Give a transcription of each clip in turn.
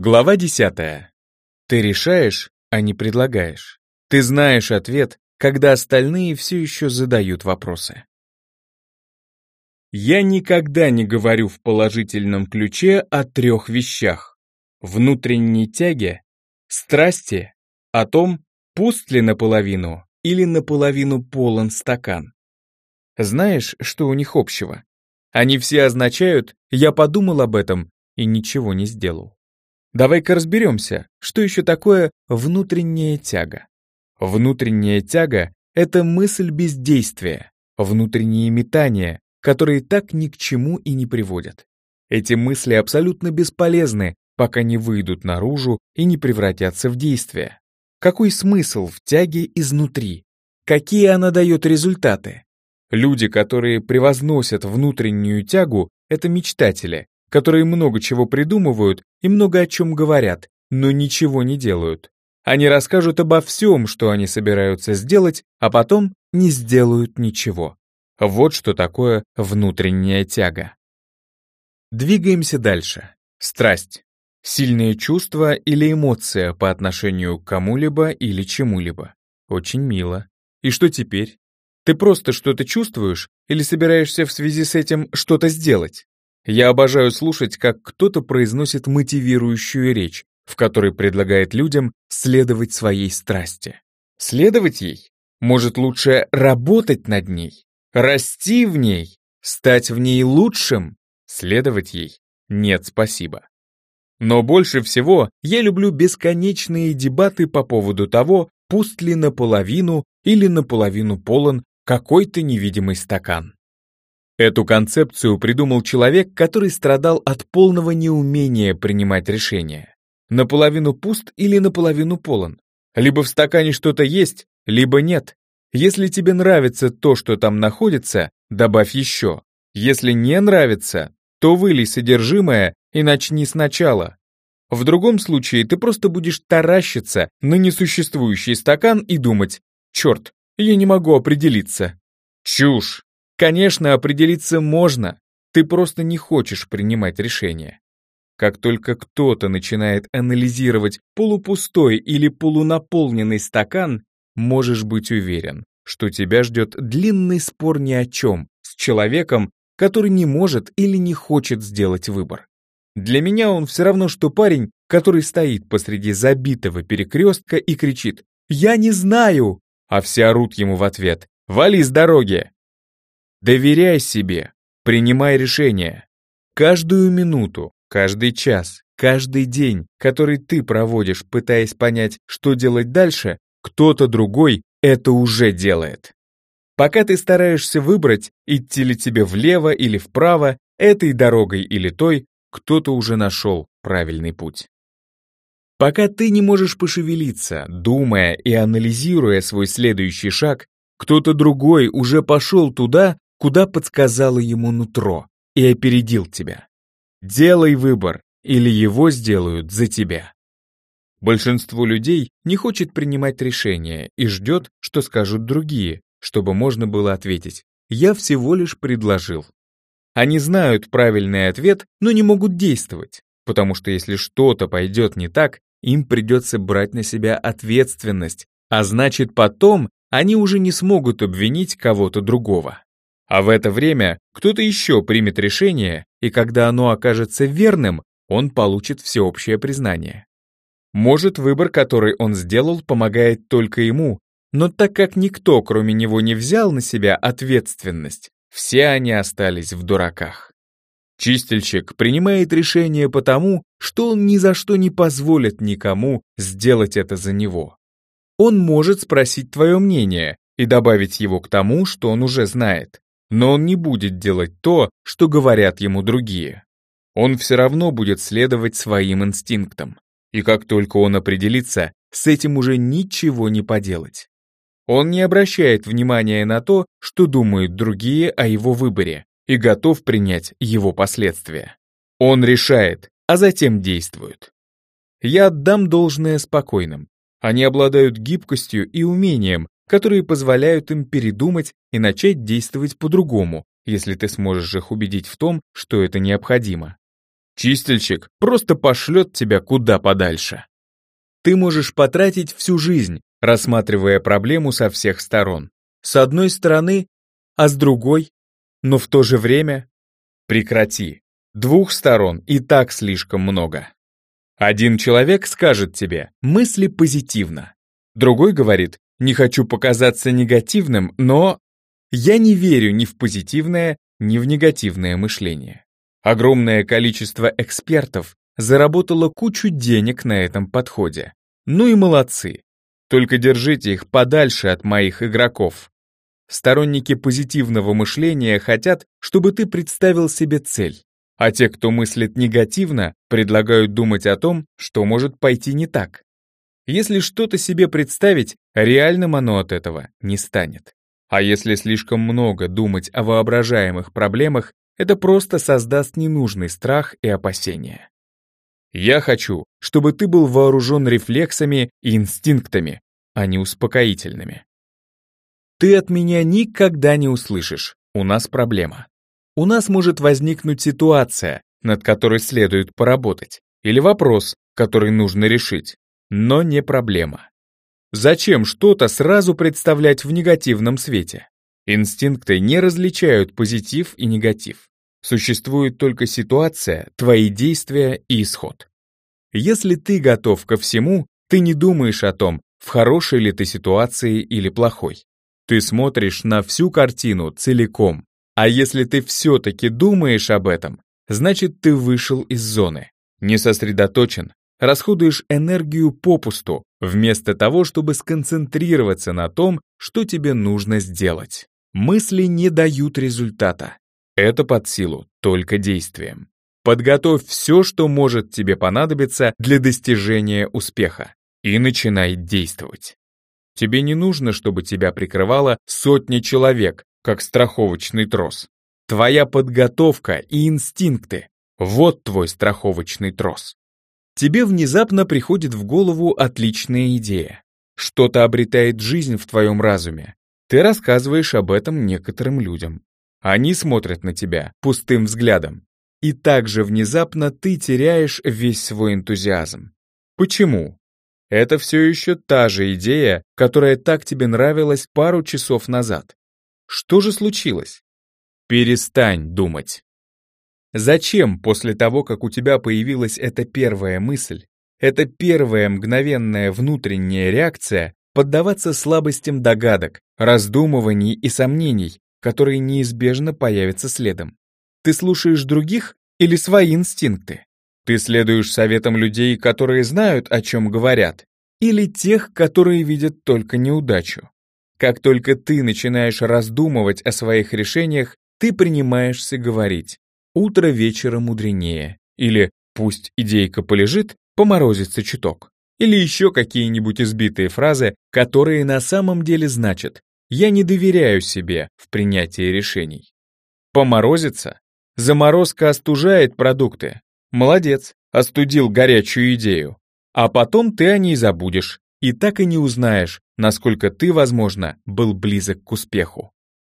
Глава 10. Ты решаешь, а не предлагаешь. Ты знаешь ответ, когда остальные все еще задают вопросы. Я никогда не говорю в положительном ключе о трех вещах. Внутренней тяге, страсти, о том, пуст ли наполовину или наполовину полон стакан. Знаешь, что у них общего? Они все означают «я подумал об этом и ничего не сделал». Давай-ка разберемся, что еще такое внутренняя тяга. Внутренняя тяга — это мысль бездействия, внутренние метания, которые так ни к чему и не приводят. Эти мысли абсолютно бесполезны, пока не выйдут наружу и не превратятся в действие. Какой смысл в тяге изнутри? Какие она дает результаты? Люди, которые превозносят внутреннюю тягу, это мечтатели, которые много чего придумывают и много о чем говорят, но ничего не делают. Они расскажут обо всем, что они собираются сделать, а потом не сделают ничего. Вот что такое внутренняя тяга. Двигаемся дальше. Страсть. Сильное чувство или эмоция по отношению к кому-либо или чему-либо. Очень мило. И что теперь? Ты просто что-то чувствуешь или собираешься в связи с этим что-то сделать? Я обожаю слушать, как кто-то произносит мотивирующую речь, в которой предлагает людям следовать своей страсти. Следовать ей? Может, лучше работать над ней? Расти в ней? Стать в ней лучшим? Следовать ей? Нет, спасибо. Но больше всего я люблю бесконечные дебаты по поводу того, пуст ли наполовину или наполовину полон какой-то невидимый стакан. Эту концепцию придумал человек, который страдал от полного неумения принимать решения. Наполовину пуст или наполовину полон. Либо в стакане что-то есть, либо нет. Если тебе нравится то, что там находится, добавь еще. Если не нравится, то вылей содержимое и начни сначала. В другом случае ты просто будешь таращиться на несуществующий стакан и думать «Черт, я не могу определиться». Чушь! Конечно, определиться можно, ты просто не хочешь принимать решения. Как только кто-то начинает анализировать полупустой или полунаполненный стакан, можешь быть уверен, что тебя ждет длинный спор ни о чем с человеком, который не может или не хочет сделать выбор. Для меня он все равно, что парень, который стоит посреди забитого перекрестка и кричит «Я не знаю!», а все орут ему в ответ «Вали с дороги!». Доверяй себе, принимай решения. Каждую минуту, каждый час, каждый день, который ты проводишь, пытаясь понять, что делать дальше, кто-то другой это уже делает. Пока ты стараешься выбрать, идти ли тебе влево или вправо, этой дорогой или той, кто-то уже нашел правильный путь. Пока ты не можешь пошевелиться, думая и анализируя свой следующий шаг, кто-то другой уже пошел туда, куда подсказало ему нутро, и опередил тебя. Делай выбор, или его сделают за тебя. Большинство людей не хочет принимать решения и ждет, что скажут другие, чтобы можно было ответить «я всего лишь предложил». Они знают правильный ответ, но не могут действовать, потому что если что-то пойдет не так, им придется брать на себя ответственность, а значит потом они уже не смогут обвинить кого-то другого. А в это время кто-то еще примет решение, и когда оно окажется верным, он получит всеобщее признание. Может, выбор, который он сделал, помогает только ему, но так как никто, кроме него, не взял на себя ответственность, все они остались в дураках. Чистильщик принимает решение потому, что он ни за что не позволит никому сделать это за него. Он может спросить твое мнение и добавить его к тому, что он уже знает но он не будет делать то, что говорят ему другие. Он все равно будет следовать своим инстинктам. И как только он определится, с этим уже ничего не поделать. Он не обращает внимания на то, что думают другие о его выборе, и готов принять его последствия. Он решает, а затем действует. Я отдам должное спокойным. Они обладают гибкостью и умением, которые позволяют им передумать и начать действовать по-другому, если ты сможешь их убедить в том, что это необходимо. Чистильщик просто пошлет тебя куда подальше. Ты можешь потратить всю жизнь, рассматривая проблему со всех сторон. С одной стороны, а с другой, но в то же время прекрати. Двух сторон и так слишком много. Один человек скажет тебе «мысли позитивно». Другой говорит «не хочу показаться негативным, но...» Я не верю ни в позитивное, ни в негативное мышление. Огромное количество экспертов заработало кучу денег на этом подходе. Ну и молодцы. Только держите их подальше от моих игроков. Сторонники позитивного мышления хотят, чтобы ты представил себе цель. А те, кто мыслит негативно, предлагают думать о том, что может пойти не так. Если что-то себе представить, реальным оно от этого не станет. А если слишком много думать о воображаемых проблемах, это просто создаст ненужный страх и опасения. Я хочу, чтобы ты был вооружен рефлексами и инстинктами, а не успокоительными. Ты от меня никогда не услышишь, у нас проблема. У нас может возникнуть ситуация, над которой следует поработать, или вопрос, который нужно решить, но не проблема. Зачем что-то сразу представлять в негативном свете? Инстинкты не различают позитив и негатив. Существует только ситуация, твои действия и исход. Если ты готов ко всему, ты не думаешь о том, в хорошей ли ты ситуации или плохой. Ты смотришь на всю картину целиком. А если ты все-таки думаешь об этом, значит ты вышел из зоны. Не сосредоточен, расходуешь энергию попусту, вместо того, чтобы сконцентрироваться на том, что тебе нужно сделать. Мысли не дают результата. Это под силу только действием. Подготовь все, что может тебе понадобиться для достижения успеха, и начинай действовать. Тебе не нужно, чтобы тебя прикрывало сотни человек, как страховочный трос. Твоя подготовка и инстинкты — вот твой страховочный трос. Тебе внезапно приходит в голову отличная идея. Что-то обретает жизнь в твоем разуме, ты рассказываешь об этом некоторым людям. Они смотрят на тебя пустым взглядом. И также внезапно ты теряешь весь свой энтузиазм. Почему? Это все еще та же идея, которая так тебе нравилась пару часов назад. Что же случилось? Перестань думать. Зачем после того, как у тебя появилась эта первая мысль, эта первая мгновенная внутренняя реакция, поддаваться слабостям догадок, раздумываний и сомнений, которые неизбежно появятся следом. Ты слушаешь других или свои инстинкты? Ты следуешь советам людей, которые знают, о чем говорят, или тех, которые видят только неудачу? Как только ты начинаешь раздумывать о своих решениях, ты принимаешься говорить «утро вечера мудренее» или «пусть идейка полежит, поморозится чуток» или еще какие-нибудь избитые фразы, которые на самом деле значат «я не доверяю себе в принятии решений». Поморозится? Заморозка остужает продукты. Молодец, остудил горячую идею. А потом ты о ней забудешь и так и не узнаешь, насколько ты, возможно, был близок к успеху.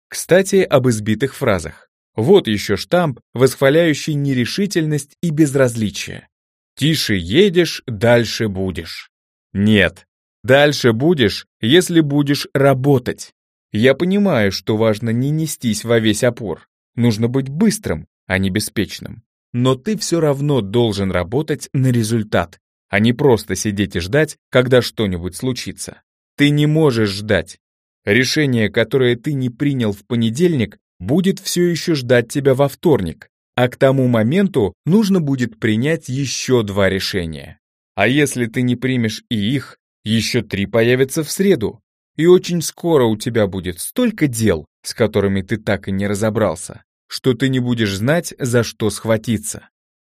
Кстати, об избитых фразах. Вот еще штамп, восхваляющий нерешительность и безразличие. Тише едешь, дальше будешь. Нет, дальше будешь, если будешь работать. Я понимаю, что важно не нестись во весь опор. Нужно быть быстрым, а не беспечным. Но ты все равно должен работать на результат, а не просто сидеть и ждать, когда что-нибудь случится. Ты не можешь ждать. Решение, которое ты не принял в понедельник, будет все еще ждать тебя во вторник, а к тому моменту нужно будет принять еще два решения. А если ты не примешь и их, еще три появятся в среду. И очень скоро у тебя будет столько дел, с которыми ты так и не разобрался, что ты не будешь знать, за что схватиться.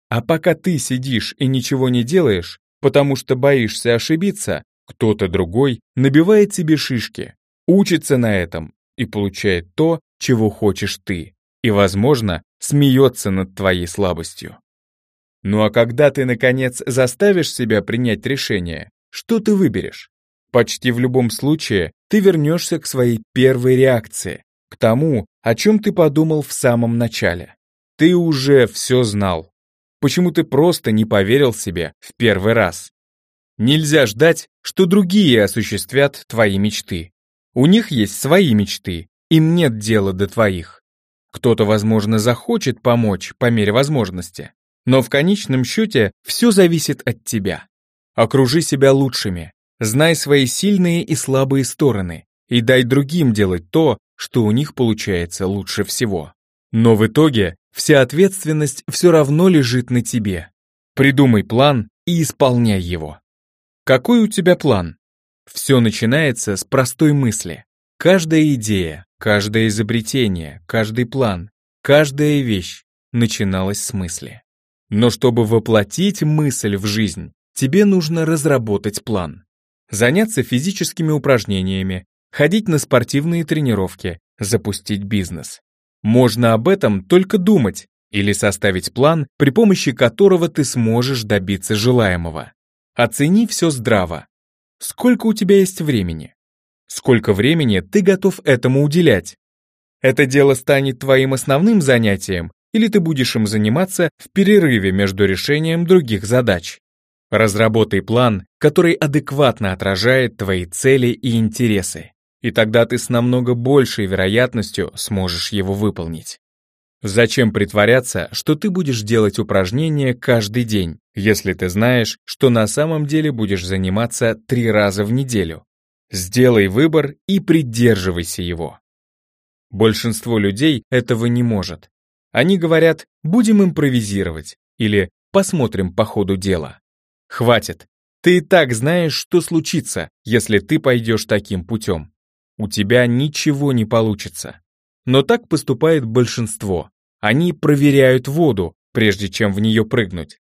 А пока ты сидишь и ничего не делаешь, потому что боишься ошибиться, кто-то другой набивает себе шишки, учится на этом и получает то, чего хочешь ты, и, возможно, смеется над твоей слабостью. Ну а когда ты, наконец, заставишь себя принять решение, что ты выберешь? Почти в любом случае ты вернешься к своей первой реакции, к тому, о чем ты подумал в самом начале. Ты уже все знал. почему ты просто не поверил себе в первый раз. Нельзя ждать, что другие осуществят твои мечты. У них есть свои мечты, им нет дела до твоих. Кто-то, возможно, захочет помочь по мере возможности, но в конечном счете все зависит от тебя. Окружи себя лучшими, знай свои сильные и слабые стороны и дай другим делать то, что у них получается лучше всего. Но в итоге вся ответственность все равно лежит на тебе. Придумай план и исполняй его. Какой у тебя план? Все начинается с простой мысли. Каждая идея, каждое изобретение, каждый план, каждая вещь начиналась с мысли. Но чтобы воплотить мысль в жизнь, тебе нужно разработать план. Заняться физическими упражнениями, ходить на спортивные тренировки, запустить бизнес. Можно об этом только думать или составить план, при помощи которого ты сможешь добиться желаемого. Оцени все здраво. Сколько у тебя есть времени? Сколько времени ты готов этому уделять? Это дело станет твоим основным занятием, или ты будешь им заниматься в перерыве между решением других задач? Разработай план, который адекватно отражает твои цели и интересы, и тогда ты с намного большей вероятностью сможешь его выполнить. Зачем притворяться, что ты будешь делать упражнения каждый день, если ты знаешь, что на самом деле будешь заниматься три раза в неделю? Сделай выбор и придерживайся его. Большинство людей этого не может. Они говорят «будем импровизировать» или «посмотрим по ходу дела». Хватит. Ты и так знаешь, что случится, если ты пойдешь таким путем. У тебя ничего не получится. Но так поступает большинство. Они проверяют воду, прежде чем в нее прыгнуть.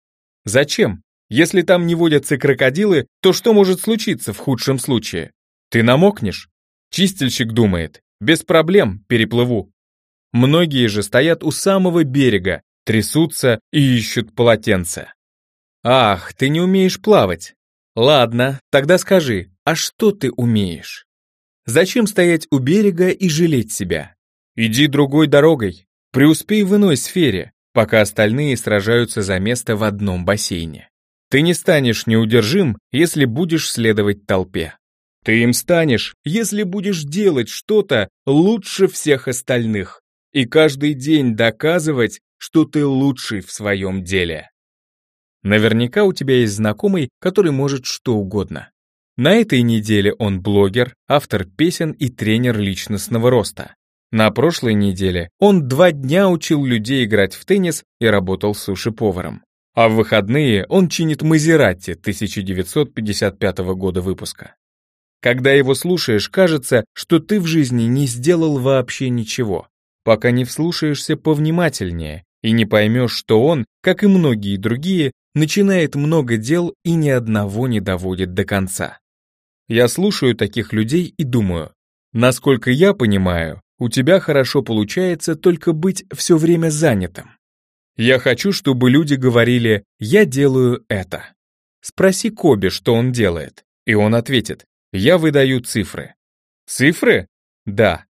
Зачем? Если там не водятся крокодилы, то что может случиться в худшем случае? Ты намокнешь? Чистильщик думает, без проблем переплыву. Многие же стоят у самого берега, трясутся и ищут полотенце. Ах, ты не умеешь плавать. Ладно, тогда скажи, а что ты умеешь? Зачем стоять у берега и жалеть себя? Иди другой дорогой, преуспей в иной сфере, пока остальные сражаются за место в одном бассейне. Ты не станешь неудержим, если будешь следовать толпе. Ты им станешь, если будешь делать что-то лучше всех остальных и каждый день доказывать, что ты лучший в своем деле. Наверняка у тебя есть знакомый, который может что угодно. На этой неделе он блогер, автор песен и тренер личностного роста. На прошлой неделе он два дня учил людей играть в теннис и работал суши-поваром. А в выходные он чинит Мазератти 1955 года выпуска. Когда его слушаешь, кажется, что ты в жизни не сделал вообще ничего, пока не вслушаешься повнимательнее и не поймешь, что он, как и многие другие, начинает много дел и ни одного не доводит до конца. Я слушаю таких людей и думаю, насколько я понимаю, у тебя хорошо получается только быть все время занятым. Я хочу, чтобы люди говорили «я делаю это». Спроси Коби, что он делает, и он ответит я выдаю цифры. Цифры? Да.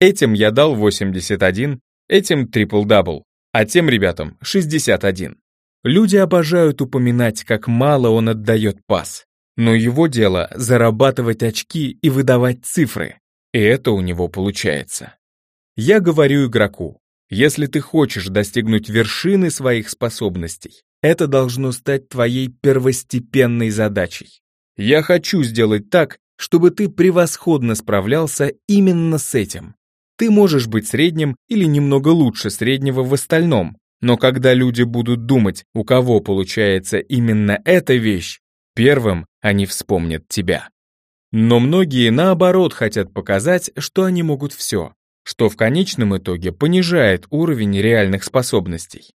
Этим я дал 81, этим трипл-дабл, а тем ребятам 61. Люди обожают упоминать, как мало он отдает пас. Но его дело зарабатывать очки и выдавать цифры. И это у него получается. Я говорю игроку, если ты хочешь достигнуть вершины своих способностей, это должно стать твоей первостепенной задачей. Я хочу сделать так, чтобы ты превосходно справлялся именно с этим. Ты можешь быть средним или немного лучше среднего в остальном, но когда люди будут думать, у кого получается именно эта вещь, первым они вспомнят тебя. Но многие наоборот хотят показать, что они могут все, что в конечном итоге понижает уровень реальных способностей.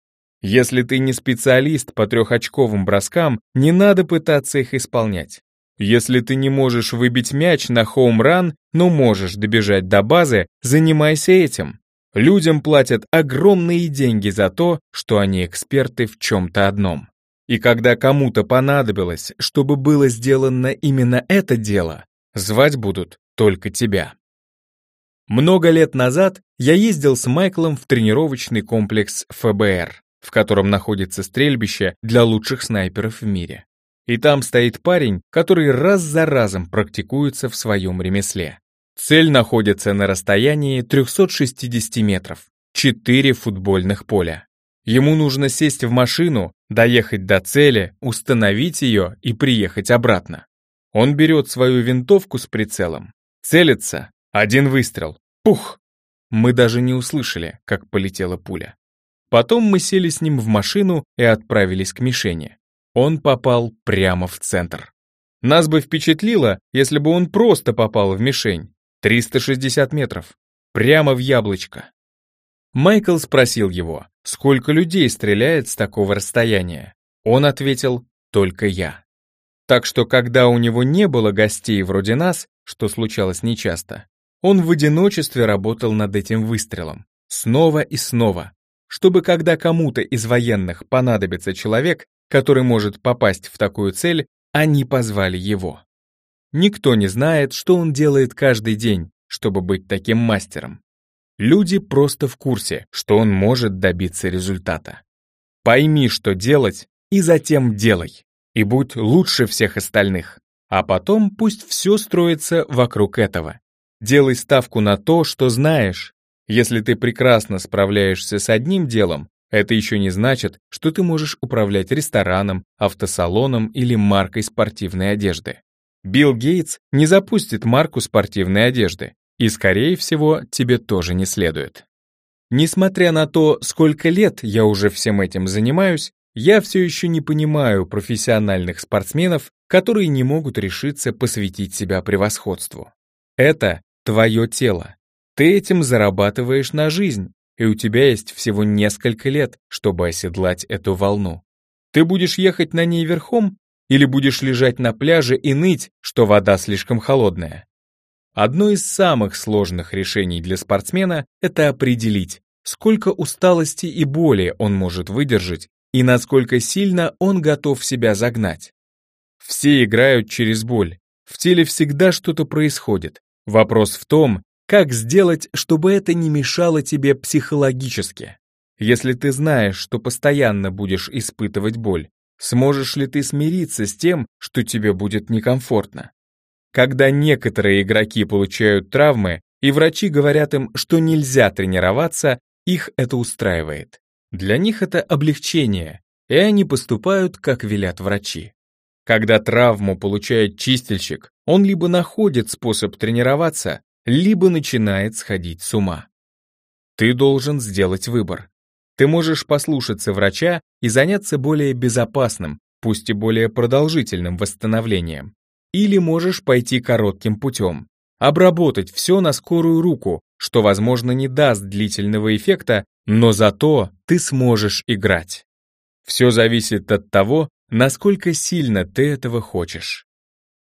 Если ты не специалист по трехочковым броскам, не надо пытаться их исполнять. Если ты не можешь выбить мяч на хоум-ран, но можешь добежать до базы, занимайся этим. Людям платят огромные деньги за то, что они эксперты в чем-то одном. И когда кому-то понадобилось, чтобы было сделано именно это дело, звать будут только тебя. Много лет назад я ездил с Майклом в тренировочный комплекс ФБР. В котором находится стрельбище для лучших снайперов в мире. И там стоит парень, который раз за разом практикуется в своем ремесле. Цель находится на расстоянии 360 метров, 4 футбольных поля. Ему нужно сесть в машину, доехать до цели, установить ее и приехать обратно. Он берет свою винтовку с прицелом, целится, один выстрел, пух! Мы даже не услышали, как полетела пуля. Потом мы сели с ним в машину и отправились к мишени. Он попал прямо в центр. Нас бы впечатлило, если бы он просто попал в мишень. 360 метров. Прямо в яблочко. Майкл спросил его, сколько людей стреляет с такого расстояния. Он ответил, только я. Так что, когда у него не было гостей вроде нас, что случалось нечасто, он в одиночестве работал над этим выстрелом. Снова и снова. Чтобы когда кому-то из военных понадобится человек, который может попасть в такую цель, они позвали его. Никто не знает, что он делает каждый день, чтобы быть таким мастером. Люди просто в курсе, что он может добиться результата. Пойми, что делать, и затем делай и будь лучше всех остальных. А потом пусть все строится вокруг этого. Делай ставку на то, что знаешь. Если ты прекрасно справляешься с одним делом, это еще не значит, что ты можешь управлять рестораном, автосалоном или маркой спортивной одежды. Билл Гейтс не запустит марку спортивной одежды, и, скорее всего, тебе тоже не следует. Несмотря на то, сколько лет я уже всем этим занимаюсь, я все еще не понимаю профессиональных спортсменов, которые не могут решиться посвятить себя превосходству. Это твое тело. Ты этим зарабатываешь на жизнь, и у тебя есть всего несколько лет, чтобы оседлать эту волну. Ты будешь ехать на ней верхом или будешь лежать на пляже и ныть, что вода слишком холодная? Одно из самых сложных решений для спортсмена — это определить, сколько усталости и боли он может выдержать и насколько сильно он готов себя загнать. Все играют через боль. В теле всегда что-то происходит. Вопрос в том, как сделать, чтобы это не мешало тебе психологически. Если ты знаешь, что постоянно будешь испытывать боль, сможешь ли ты смириться с тем, что тебе будет некомфортно? Когда некоторые игроки получают травмы, и врачи говорят им, что нельзя тренироваться, их это устраивает. Для них это облегчение, и они поступают, как велят врачи. Когда травму получает чистильщик, он либо находит способ тренироваться, либо начинает сходить с ума. Ты должен сделать выбор. Ты можешь послушаться врача и заняться более безопасным, пусть и более продолжительным восстановлением. Или можешь пойти коротким путем, обработать все на скорую руку, что, возможно, не даст длительного эффекта, но зато ты сможешь играть. Все зависит от того, насколько сильно ты этого хочешь.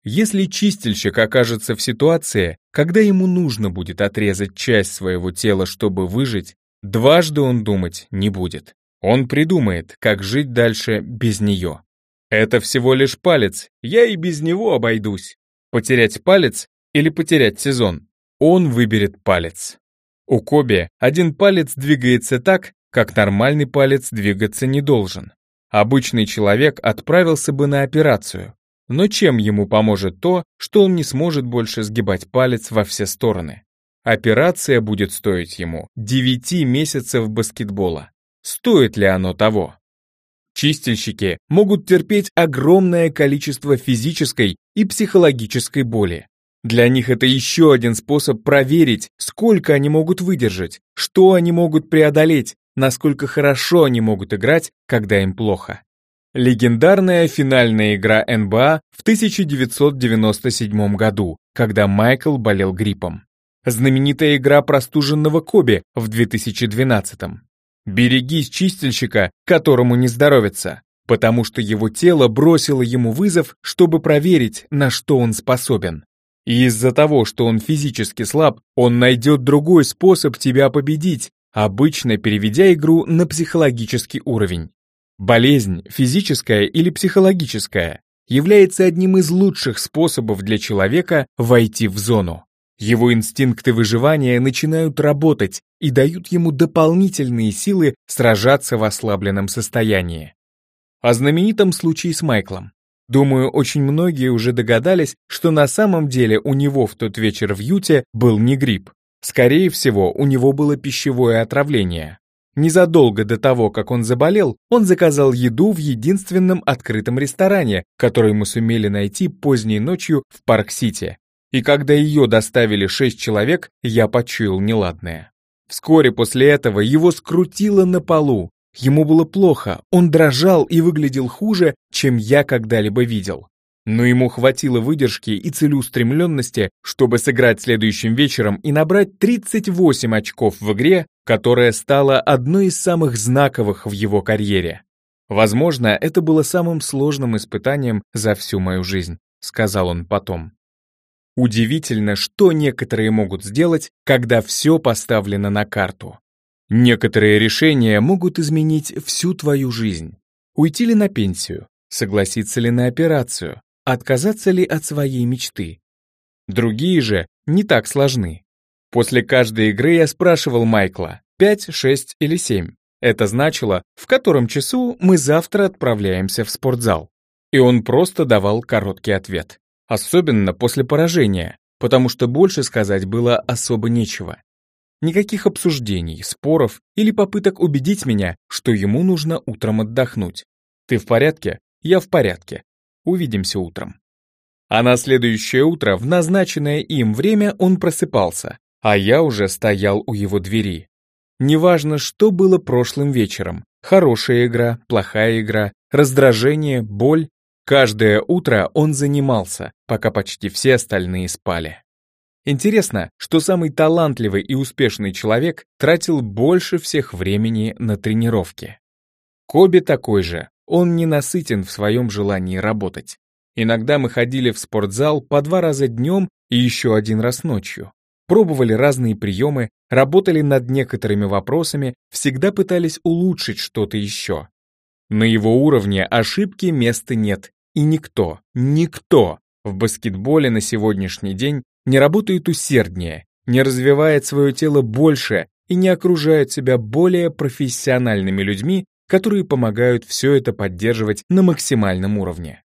Если чистильщик окажется в ситуации, когда ему нужно будет отрезать часть своего тела, чтобы выжить, дважды он думать не будет. Он придумает, как жить дальше без нее. Это всего лишь палец, я и без него обойдусь. Потерять палец или потерять сезон? Он выберет палец. У Коби один палец двигается так, как нормальный палец двигаться не должен. Обычный человек отправился бы на операцию. Но чем ему поможет то, что он не сможет больше сгибать палец во все стороны? Операция будет стоить ему 9 месяцев баскетбола. Стоит ли оно того? Чистильщики могут терпеть огромное количество физической и психологической боли. Для них это еще один способ проверить, сколько они могут выдержать, что они могут преодолеть, насколько хорошо они могут играть, когда им плохо. Легендарная финальная игра НБА в 1997 году, когда Майкл болел гриппом. Знаменитая игра простуженного Коби в 2012. Берегись чистильщика, которому не здоровится, потому что его тело бросило ему вызов, чтобы проверить, на что он способен. И из-за того, что он физически слаб, он найдет другой способ тебя победить, обычно переведя игру на психологический уровень. Болезнь, физическая или психологическая, является одним из лучших способов для человека войти в зону. Его инстинкты выживания начинают работать и дают ему дополнительные силы сражаться в ослабленном состоянии. О знаменитом случае с Майклом. Думаю, очень многие уже догадались, что на самом деле у него в тот вечер в Юте был не грипп. Скорее всего, у него было пищевое отравление. Незадолго до того, как он заболел, он заказал еду в единственном открытом ресторане, который мы сумели найти поздней ночью в Парк-Сити. И когда ее доставили шесть человек, я почуял неладное. Вскоре после этого его скрутило на полу. Ему было плохо, он дрожал и выглядел хуже, чем я когда-либо видел но ему хватило выдержки и целеустремленности, чтобы сыграть следующим вечером и набрать 38 очков в игре, которая стала одной из самых знаковых в его карьере. «Возможно, это было самым сложным испытанием за всю мою жизнь», — сказал он потом. Удивительно, что некоторые могут сделать, когда все поставлено на карту. Некоторые решения могут изменить всю твою жизнь. Уйти ли на пенсию? Согласиться ли на операцию? Отказаться ли от своей мечты? Другие же не так сложны. После каждой игры я спрашивал Майкла 5, 6 или 7. Это значило, в котором часу мы завтра отправляемся в спортзал. И он просто давал короткий ответ. Особенно после поражения, потому что больше сказать было особо нечего. Никаких обсуждений, споров или попыток убедить меня, что ему нужно утром отдохнуть. Ты в порядке? Я в порядке. Увидимся утром. А на следующее утро в назначенное им время он просыпался, а я уже стоял у его двери. Неважно, что было прошлым вечером, хорошая игра, плохая игра, раздражение, боль, каждое утро он занимался, пока почти все остальные спали. Интересно, что самый талантливый и успешный человек тратил больше всех времени на тренировки. Коби такой же, он не насытен в своем желании работать. Иногда мы ходили в спортзал по два раза днем и еще один раз ночью. Пробовали разные приемы, работали над некоторыми вопросами, всегда пытались улучшить что-то еще. На его уровне ошибки места нет, и никто, никто в баскетболе на сегодняшний день не работает усерднее, не развивает свое тело больше и не окружает себя более профессиональными людьми, которые помогают все это поддерживать на максимальном уровне.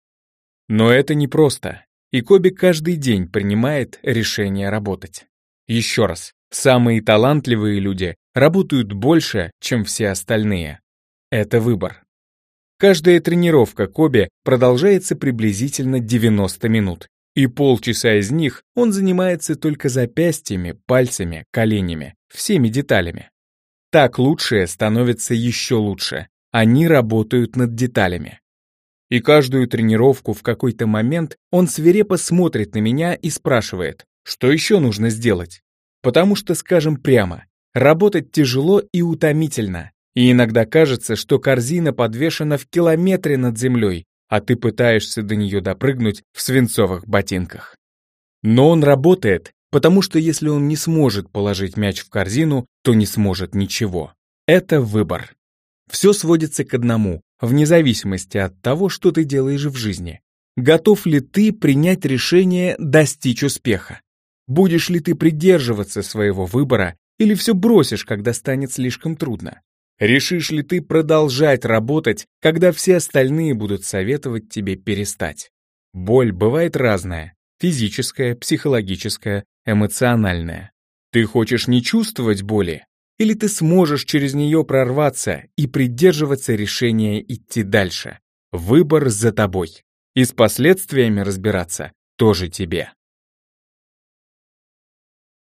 Но это непросто, и Коби каждый день принимает решение работать. Еще раз, самые талантливые люди работают больше, чем все остальные. Это выбор. Каждая тренировка Коби продолжается приблизительно 90 минут, и полчаса из них он занимается только запястьями, пальцами, коленями, всеми деталями. Так лучшее становится еще лучше. Они работают над деталями. И каждую тренировку в какой-то момент он свирепо смотрит на меня и спрашивает, что еще нужно сделать. Потому что, скажем прямо, работать тяжело и утомительно. И иногда кажется, что корзина подвешена в километре над землей, а ты пытаешься до нее допрыгнуть в свинцовых ботинках. Но он работает, потому что если он не сможет положить мяч в корзину, то не сможет ничего. Это выбор. Все сводится к одному, вне зависимости от того, что ты делаешь в жизни. Готов ли ты принять решение достичь успеха? Будешь ли ты придерживаться своего выбора или все бросишь, когда станет слишком трудно? Решишь ли ты продолжать работать, когда все остальные будут советовать тебе перестать? Боль бывает разная – физическая, психологическая, эмоциональная. Ты хочешь не чувствовать боли? Или ты сможешь через нее прорваться и придерживаться решения идти дальше? Выбор за тобой. И с последствиями разбираться тоже тебе.